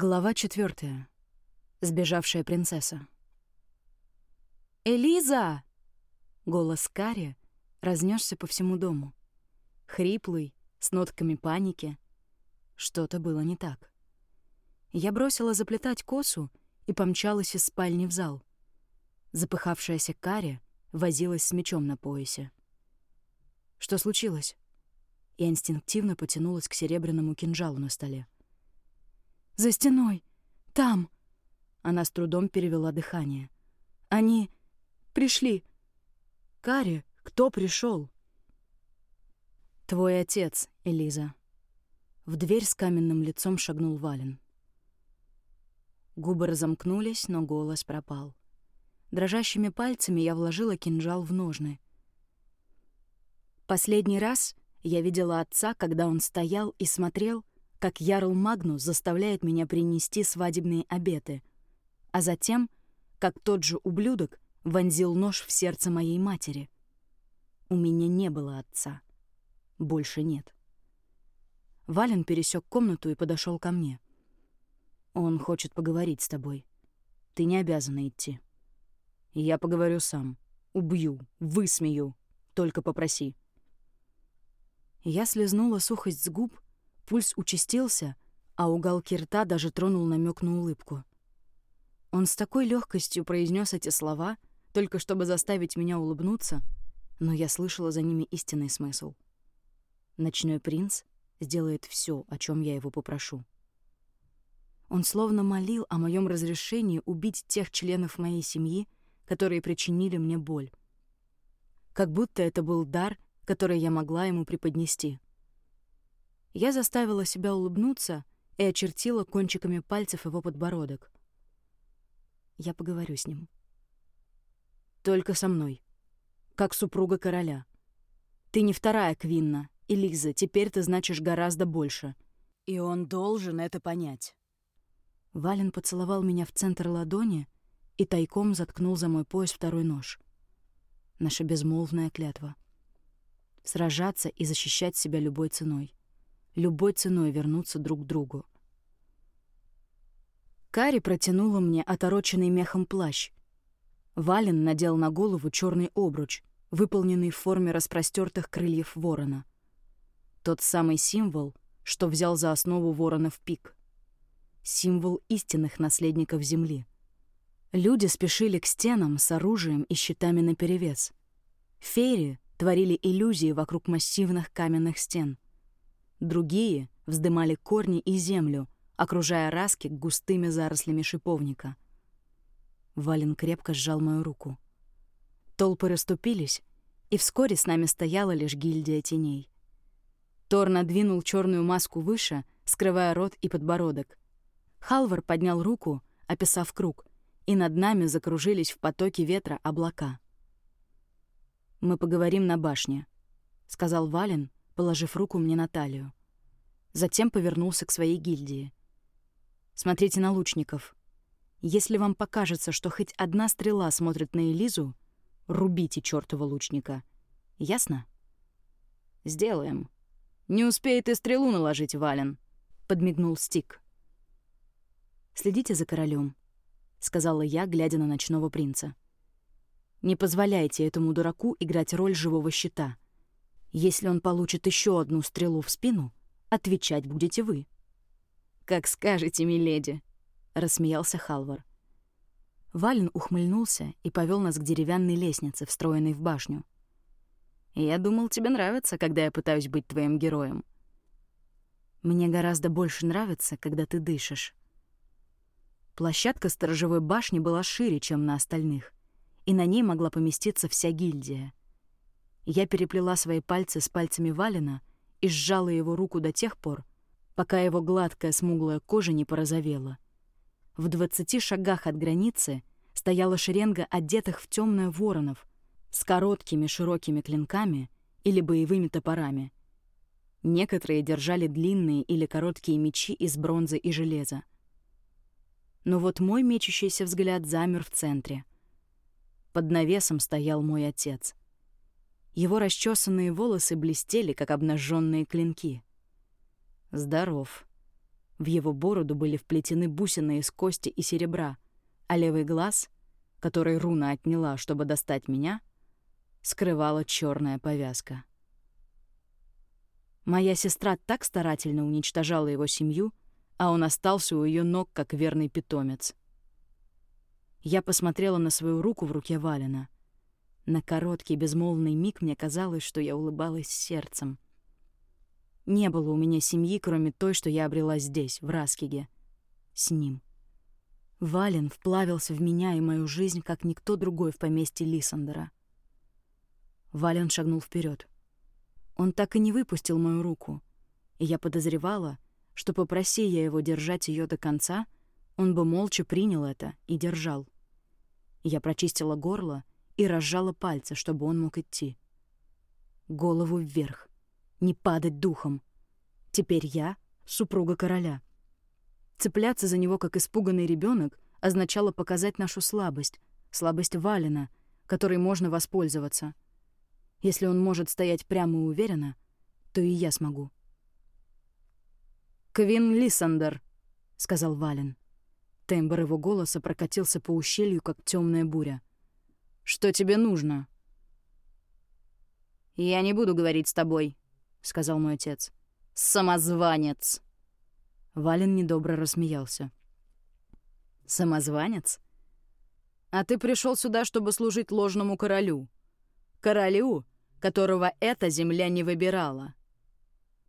Глава четвертая. Сбежавшая принцесса. «Элиза!» Голос Кари разнесся по всему дому. Хриплый, с нотками паники. Что-то было не так. Я бросила заплетать косу и помчалась из спальни в зал. Запыхавшаяся Кари возилась с мечом на поясе. Что случилось? Я инстинктивно потянулась к серебряному кинжалу на столе. За стеной. Там. Она с трудом перевела дыхание. Они пришли. Кари, кто пришел? Твой отец, Элиза. В дверь с каменным лицом шагнул Вален. Губы разомкнулись, но голос пропал. Дрожащими пальцами я вложила кинжал в ножны. Последний раз я видела отца, когда он стоял и смотрел, как Ярл Магнус заставляет меня принести свадебные обеты, а затем, как тот же ублюдок вонзил нож в сердце моей матери. У меня не было отца. Больше нет. Вален пересек комнату и подошел ко мне. Он хочет поговорить с тобой. Ты не обязана идти. Я поговорю сам. Убью, высмею. Только попроси. Я слезнула сухость с губ Пульс участился, а уголки рта даже тронул намек на улыбку. Он с такой легкостью произнес эти слова, только чтобы заставить меня улыбнуться, но я слышала за ними истинный смысл. Ночной принц сделает все, о чем я его попрошу. Он словно молил о моем разрешении убить тех членов моей семьи, которые причинили мне боль. Как будто это был дар, который я могла ему преподнести. Я заставила себя улыбнуться и очертила кончиками пальцев его подбородок. Я поговорю с ним. Только со мной. Как супруга короля. Ты не вторая Квинна, и Лиза, теперь ты значишь гораздо больше. И он должен это понять. Вален поцеловал меня в центр ладони и тайком заткнул за мой пояс второй нож. Наша безмолвная клятва. Сражаться и защищать себя любой ценой любой ценой вернуться друг к другу. Кари протянула мне отороченный мехом плащ. Вален надел на голову черный обруч, выполненный в форме распростертых крыльев ворона. Тот самый символ, что взял за основу ворона в пик. Символ истинных наследников Земли. Люди спешили к стенам с оружием и щитами наперевес. Фейри творили иллюзии вокруг массивных каменных стен — Другие вздымали корни и землю, окружая раски густыми зарослями шиповника. Вален крепко сжал мою руку. Толпы расступились, и вскоре с нами стояла лишь гильдия теней. Тор надвинул черную маску выше, скрывая рот и подбородок. Халвар поднял руку, описав круг, и над нами закружились в потоке ветра облака. «Мы поговорим на башне», — сказал Вален, положив руку мне на талию. Затем повернулся к своей гильдии. «Смотрите на лучников. Если вам покажется, что хоть одна стрела смотрит на Элизу, рубите чёртова лучника. Ясно?» «Сделаем. Не успеет и стрелу наложить, Вален», — подмигнул Стик. «Следите за королем, сказала я, глядя на ночного принца. «Не позволяйте этому дураку играть роль живого щита». Если он получит еще одну стрелу в спину, отвечать будете вы. «Как скажете, миледи», — рассмеялся Халвар. Вален ухмыльнулся и повел нас к деревянной лестнице, встроенной в башню. «Я думал, тебе нравится, когда я пытаюсь быть твоим героем». «Мне гораздо больше нравится, когда ты дышишь». Площадка сторожевой башни была шире, чем на остальных, и на ней могла поместиться вся гильдия. Я переплела свои пальцы с пальцами Валина и сжала его руку до тех пор, пока его гладкая смуглая кожа не порозовела. В двадцати шагах от границы стояла шеренга одетых в темное воронов с короткими широкими клинками или боевыми топорами. Некоторые держали длинные или короткие мечи из бронзы и железа. Но вот мой мечущийся взгляд замер в центре. Под навесом стоял мой отец. Его расчесанные волосы блестели, как обнаженные клинки. Здоров. В его бороду были вплетены бусины из кости и серебра, а левый глаз, который руна отняла, чтобы достать меня, скрывала черная повязка. Моя сестра так старательно уничтожала его семью, а он остался у ее ног, как верный питомец. Я посмотрела на свою руку в руке Валина. На короткий безмолвный миг мне казалось, что я улыбалась сердцем — не было у меня семьи, кроме той, что я обрела здесь, в Раскиге. С ним. Вален вплавился в меня и мою жизнь, как никто другой в поместье Лисандера. Вален шагнул вперед. Он так и не выпустил мою руку, и я подозревала, что попроси я его держать ее до конца, он бы молча принял это и держал. Я прочистила горло и разжала пальцы, чтобы он мог идти. Голову вверх не падать духом. Теперь я — супруга короля. Цепляться за него, как испуганный ребенок, означало показать нашу слабость, слабость Валина, которой можно воспользоваться. Если он может стоять прямо и уверенно, то и я смогу. «Квин Лиссандер», — сказал Вален. Тембр его голоса прокатился по ущелью, как темная буря. «Что тебе нужно?» «Я не буду говорить с тобой», — сказал мой отец. «Самозванец!» Вален недобро рассмеялся. «Самозванец? А ты пришел сюда, чтобы служить ложному королю. Королю, которого эта земля не выбирала.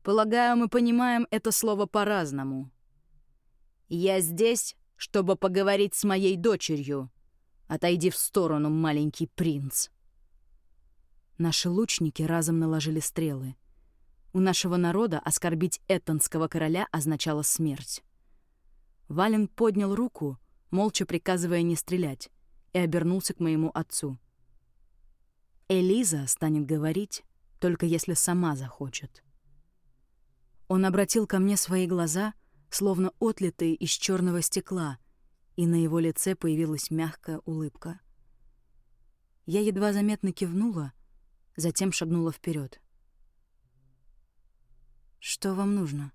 Полагаю, мы понимаем это слово по-разному. Я здесь, чтобы поговорить с моей дочерью. Отойди в сторону, маленький принц». Наши лучники разом наложили стрелы — у нашего народа оскорбить этонского короля означало смерть. Вален поднял руку, молча приказывая не стрелять, и обернулся к моему отцу. Элиза станет говорить, только если сама захочет. Он обратил ко мне свои глаза, словно отлитые из черного стекла, и на его лице появилась мягкая улыбка. Я едва заметно кивнула, затем шагнула вперед. «Что вам нужно?»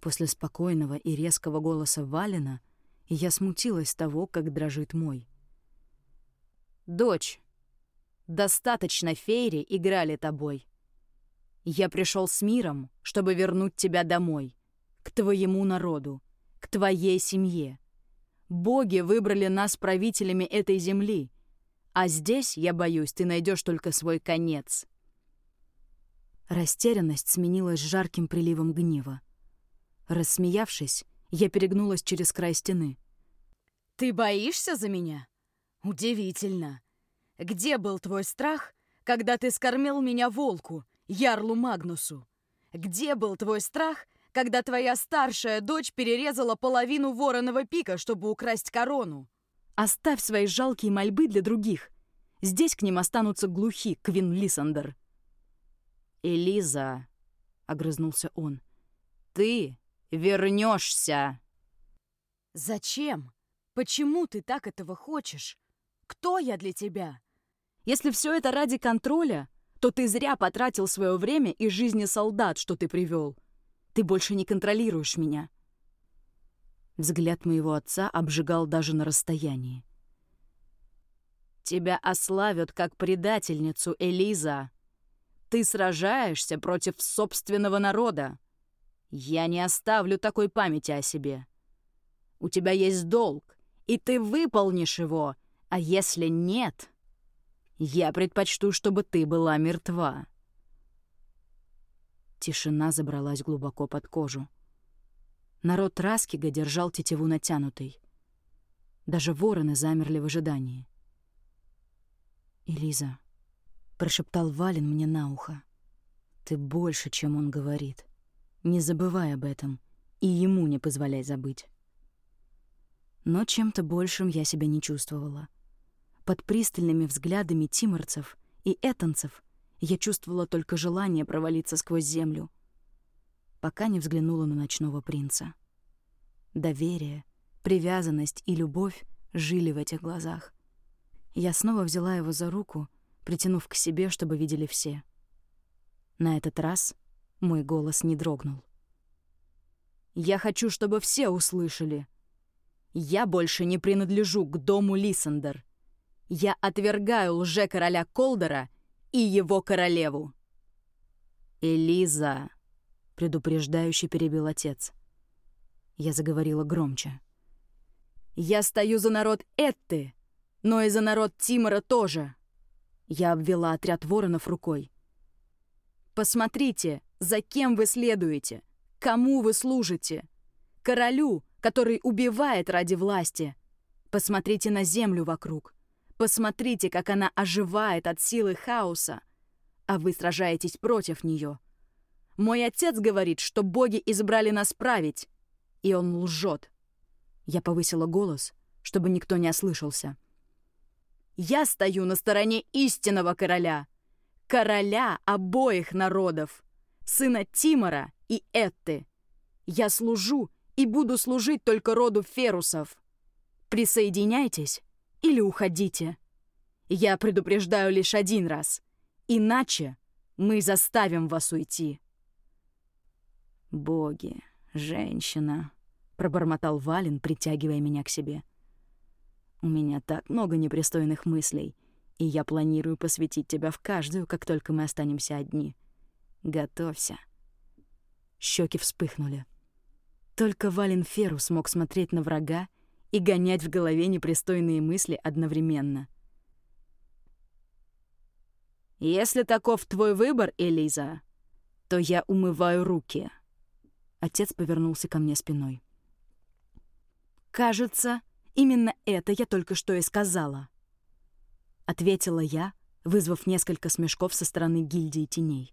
После спокойного и резкого голоса Валина я смутилась того, как дрожит мой. «Дочь, достаточно фейри играли тобой. Я пришел с миром, чтобы вернуть тебя домой, к твоему народу, к твоей семье. Боги выбрали нас правителями этой земли, а здесь, я боюсь, ты найдешь только свой конец». Растерянность сменилась жарким приливом гнева. Рассмеявшись, я перегнулась через край стены. «Ты боишься за меня? Удивительно. Где был твой страх, когда ты скормил меня волку, Ярлу Магнусу? Где был твой страх, когда твоя старшая дочь перерезала половину вороного пика, чтобы украсть корону? Оставь свои жалкие мольбы для других. Здесь к ним останутся глухи, Квин Лисандер. «Элиза», — огрызнулся он, — «ты вернешься. «Зачем? Почему ты так этого хочешь? Кто я для тебя? Если все это ради контроля, то ты зря потратил свое время и жизни солдат, что ты привел. Ты больше не контролируешь меня». Взгляд моего отца обжигал даже на расстоянии. «Тебя ославят как предательницу, Элиза!» Ты сражаешься против собственного народа. Я не оставлю такой памяти о себе. У тебя есть долг, и ты выполнишь его, а если нет, я предпочту, чтобы ты была мертва. Тишина забралась глубоко под кожу. Народ Раскига держал тетиву натянутой. Даже вороны замерли в ожидании. «Элиза», — прошептал Вален мне на ухо. «Ты больше, чем он говорит. Не забывай об этом, и ему не позволяй забыть». Но чем-то большим я себя не чувствовала. Под пристальными взглядами тиморцев и этонцев я чувствовала только желание провалиться сквозь землю, пока не взглянула на ночного принца. Доверие, привязанность и любовь жили в этих глазах. Я снова взяла его за руку — притянув к себе, чтобы видели все. На этот раз мой голос не дрогнул. Я хочу, чтобы все услышали. Я больше не принадлежу к дому Лиссендер. Я отвергаю лже-короля Колдера и его королеву. «Элиза», — предупреждающе перебил отец. Я заговорила громче. «Я стою за народ Этты, но и за народ Тимора тоже». Я обвела отряд воронов рукой. «Посмотрите, за кем вы следуете, кому вы служите. Королю, который убивает ради власти. Посмотрите на землю вокруг. Посмотрите, как она оживает от силы хаоса, а вы сражаетесь против нее. Мой отец говорит, что боги избрали нас править, и он лжет. Я повысила голос, чтобы никто не ослышался. Я стою на стороне истинного короля, короля обоих народов, сына Тимора и Этты. Я служу и буду служить только роду Ферусов. Присоединяйтесь или уходите. Я предупреждаю лишь один раз. Иначе мы заставим вас уйти. «Боги, женщина», — пробормотал Вален, притягивая меня к себе. «У меня так много непристойных мыслей, и я планирую посвятить тебя в каждую, как только мы останемся одни. Готовься». Щеки вспыхнули. Только Вален Феру смог смотреть на врага и гонять в голове непристойные мысли одновременно. «Если таков твой выбор, Элиза, то я умываю руки». Отец повернулся ко мне спиной. «Кажется, именно это я только что и сказала», — ответила я, вызвав несколько смешков со стороны гильдии теней.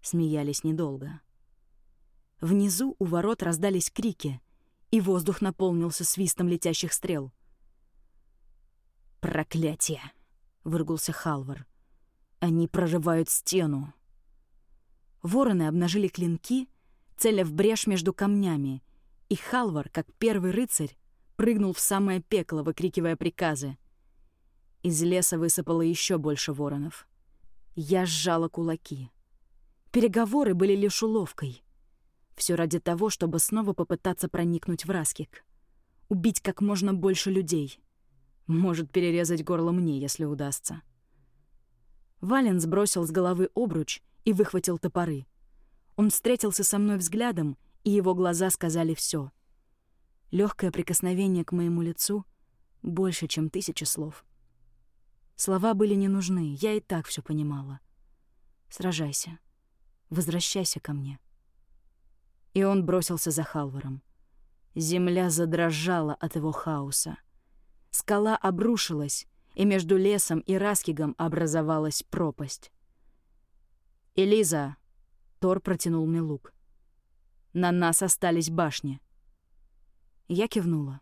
Смеялись недолго. Внизу у ворот раздались крики, и воздух наполнился свистом летящих стрел. «Проклятие!» — выругался Халвар. «Они прорывают стену!» Вороны обнажили клинки, целя в брешь между камнями, и Халвар, как первый рыцарь, прыгнул в самое пекло, выкрикивая приказы. Из леса высыпало еще больше воронов. Я сжала кулаки. Переговоры были лишь уловкой — все ради того, чтобы снова попытаться проникнуть в Раскик. Убить как можно больше людей. Может, перерезать горло мне, если удастся. Вален сбросил с головы обруч и выхватил топоры. Он встретился со мной взглядом, и его глаза сказали все. Легкое прикосновение к моему лицу больше, чем тысячи слов. Слова были не нужны, я и так все понимала. Сражайся. Возвращайся ко мне и он бросился за Халваром. Земля задрожала от его хаоса. Скала обрушилась, и между лесом и Раскигом образовалась пропасть. «Элиза!» — Тор протянул мне лук. «На нас остались башни». Я кивнула.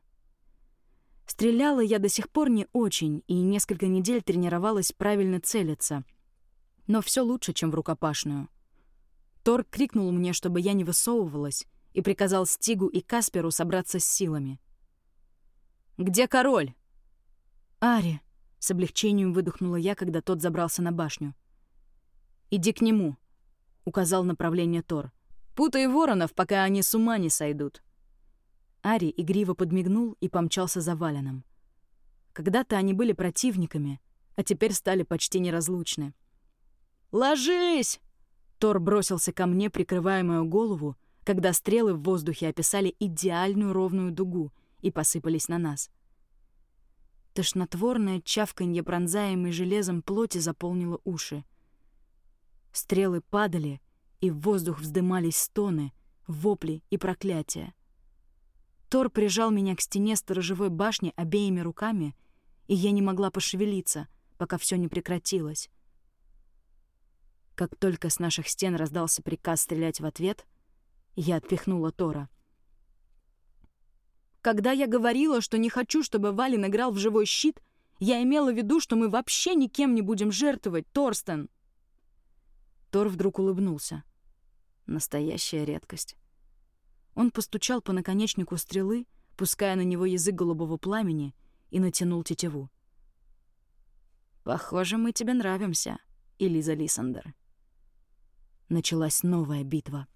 Стреляла я до сих пор не очень, и несколько недель тренировалась правильно целиться. Но все лучше, чем в рукопашную — Тор крикнул мне, чтобы я не высовывалась, и приказал Стигу и Касперу собраться с силами. «Где король?» «Ари», — с облегчением выдохнула я, когда тот забрался на башню. «Иди к нему», — указал направление Тор. «Путай воронов, пока они с ума не сойдут». Ари игриво подмигнул и помчался за Валеном. Когда-то они были противниками, а теперь стали почти неразлучны. «Ложись!» Тор бросился ко мне, прикрывая мою голову, когда стрелы в воздухе описали идеальную ровную дугу и посыпались на нас. Тошнотворное чавканье, пронзаемой железом плоти, заполнило уши. Стрелы падали, и в воздух вздымались стоны, вопли и проклятия. Тор прижал меня к стене сторожевой башни обеими руками, и я не могла пошевелиться, пока все не прекратилось. Как только с наших стен раздался приказ стрелять в ответ, я отпихнула Тора. Когда я говорила, что не хочу, чтобы Валин играл в живой щит, я имела в виду, что мы вообще никем не будем жертвовать, Торстен. Тор вдруг улыбнулся. Настоящая редкость. Он постучал по наконечнику стрелы, пуская на него язык голубого пламени, и натянул тетиву. «Похоже, мы тебе нравимся, Элиза Лиссандер». Началась новая битва.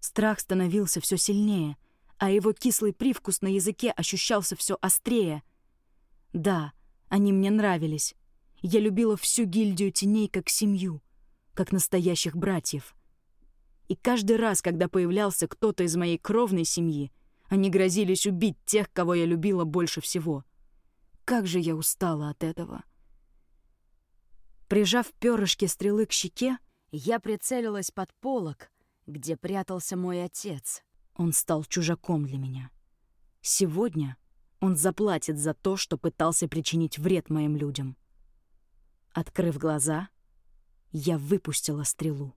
Страх становился все сильнее, а его кислый привкус на языке ощущался все острее. Да, они мне нравились. Я любила всю гильдию теней как семью, как настоящих братьев. И каждый раз, когда появлялся кто-то из моей кровной семьи, они грозились убить тех, кого я любила больше всего. Как же я устала от этого. Прижав перышки стрелы к щеке, я прицелилась под полок, где прятался мой отец. Он стал чужаком для меня. Сегодня он заплатит за то, что пытался причинить вред моим людям. Открыв глаза, я выпустила стрелу.